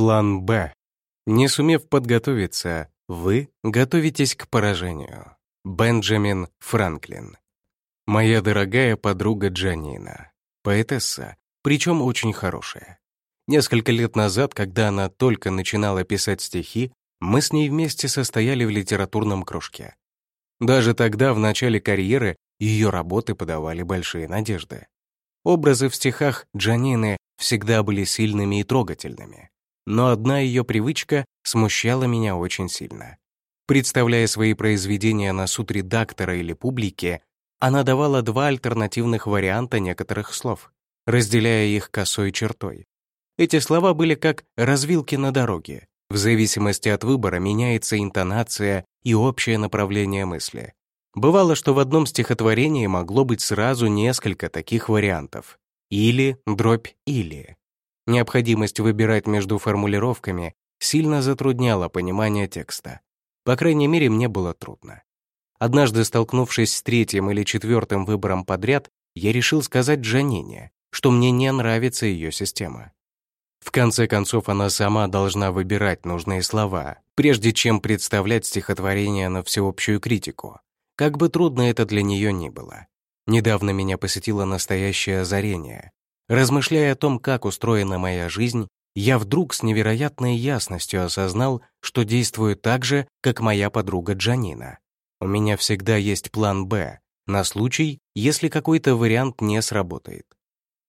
План «Б». Не сумев подготовиться, вы готовитесь к поражению. Бенджамин Франклин. Моя дорогая подруга Джанина. Поэтесса, причем очень хорошая. Несколько лет назад, когда она только начинала писать стихи, мы с ней вместе состояли в литературном кружке. Даже тогда, в начале карьеры, ее работы подавали большие надежды. Образы в стихах Джанины всегда были сильными и трогательными. Но одна ее привычка смущала меня очень сильно. Представляя свои произведения на суд редактора или публике, она давала два альтернативных варианта некоторых слов, разделяя их косой чертой. Эти слова были как развилки на дороге. В зависимости от выбора меняется интонация и общее направление мысли. Бывало, что в одном стихотворении могло быть сразу несколько таких вариантов. Или, дробь, или. Необходимость выбирать между формулировками сильно затрудняла понимание текста. По крайней мере, мне было трудно. Однажды, столкнувшись с третьим или четвертым выбором подряд, я решил сказать Джанине, что мне не нравится ее система. В конце концов, она сама должна выбирать нужные слова, прежде чем представлять стихотворение на всеобщую критику. Как бы трудно это для нее ни было. Недавно меня посетило настоящее озарение. Размышляя о том, как устроена моя жизнь, я вдруг с невероятной ясностью осознал, что действую так же, как моя подруга Джанина. У меня всегда есть план «Б» на случай, если какой-то вариант не сработает.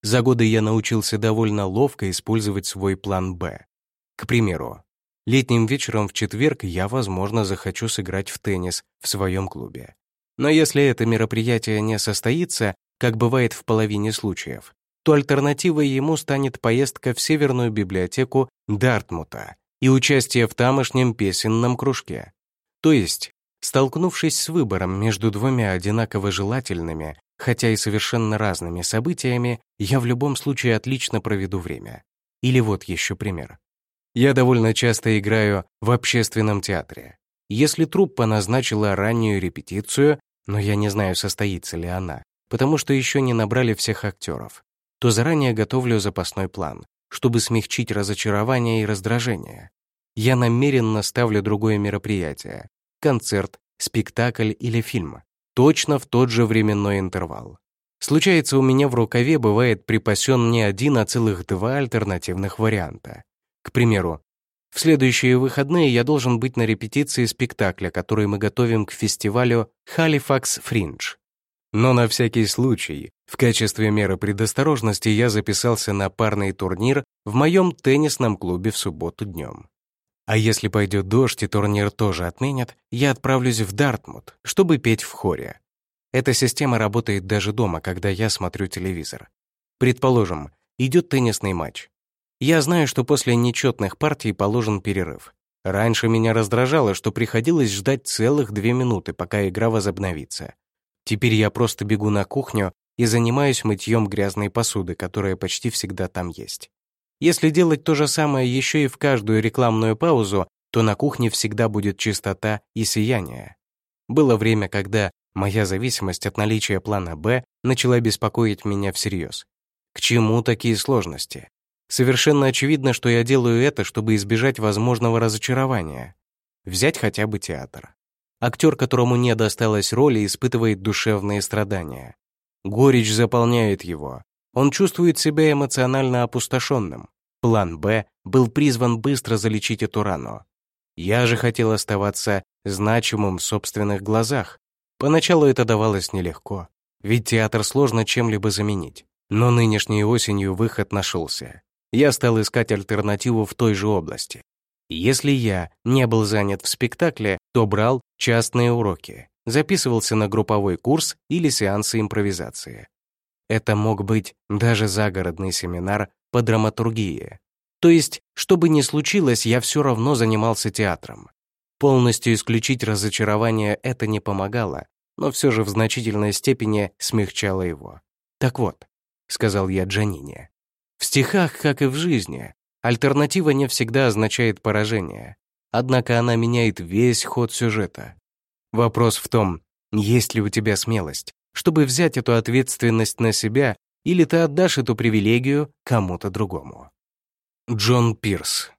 За годы я научился довольно ловко использовать свой план «Б». К примеру, летним вечером в четверг я, возможно, захочу сыграть в теннис в своем клубе. Но если это мероприятие не состоится, как бывает в половине случаев, то альтернативой ему станет поездка в Северную библиотеку Дартмута и участие в тамошнем песенном кружке. То есть, столкнувшись с выбором между двумя одинаково желательными, хотя и совершенно разными событиями, я в любом случае отлично проведу время. Или вот еще пример. Я довольно часто играю в общественном театре. Если труппа назначила раннюю репетицию, но я не знаю, состоится ли она, потому что еще не набрали всех актеров, то заранее готовлю запасной план, чтобы смягчить разочарование и раздражение. Я намеренно ставлю другое мероприятие — концерт, спектакль или фильм, точно в тот же временной интервал. Случается, у меня в рукаве бывает припасен не один, а целых два альтернативных варианта. К примеру, в следующие выходные я должен быть на репетиции спектакля, который мы готовим к фестивалю Halifax Fringe. Но на всякий случай, в качестве меры предосторожности я записался на парный турнир в моем теннисном клубе в субботу днем. А если пойдет дождь и турнир тоже отменят, я отправлюсь в Дартмут, чтобы петь в хоре. Эта система работает даже дома, когда я смотрю телевизор. Предположим, идет теннисный матч. Я знаю, что после нечетных партий положен перерыв. Раньше меня раздражало, что приходилось ждать целых две минуты, пока игра возобновится. Теперь я просто бегу на кухню и занимаюсь мытьем грязной посуды, которая почти всегда там есть. Если делать то же самое еще и в каждую рекламную паузу, то на кухне всегда будет чистота и сияние. Было время, когда моя зависимость от наличия плана «Б» начала беспокоить меня всерьез. К чему такие сложности? Совершенно очевидно, что я делаю это, чтобы избежать возможного разочарования. Взять хотя бы театр. Актер, которому не досталась роли, испытывает душевные страдания. Горечь заполняет его. Он чувствует себя эмоционально опустошенным. План «Б» был призван быстро залечить эту рану. Я же хотел оставаться значимым в собственных глазах. Поначалу это давалось нелегко, ведь театр сложно чем-либо заменить. Но нынешней осенью выход нашелся я стал искать альтернативу в той же области. Если я не был занят в спектакле, то брал частные уроки, записывался на групповой курс или сеансы импровизации. Это мог быть даже загородный семинар по драматургии. То есть, что бы ни случилось, я все равно занимался театром. Полностью исключить разочарование это не помогало, но все же в значительной степени смягчало его. «Так вот», — сказал я Джанине, в стихах, как и в жизни, альтернатива не всегда означает поражение, однако она меняет весь ход сюжета. Вопрос в том, есть ли у тебя смелость, чтобы взять эту ответственность на себя, или ты отдашь эту привилегию кому-то другому. Джон Пирс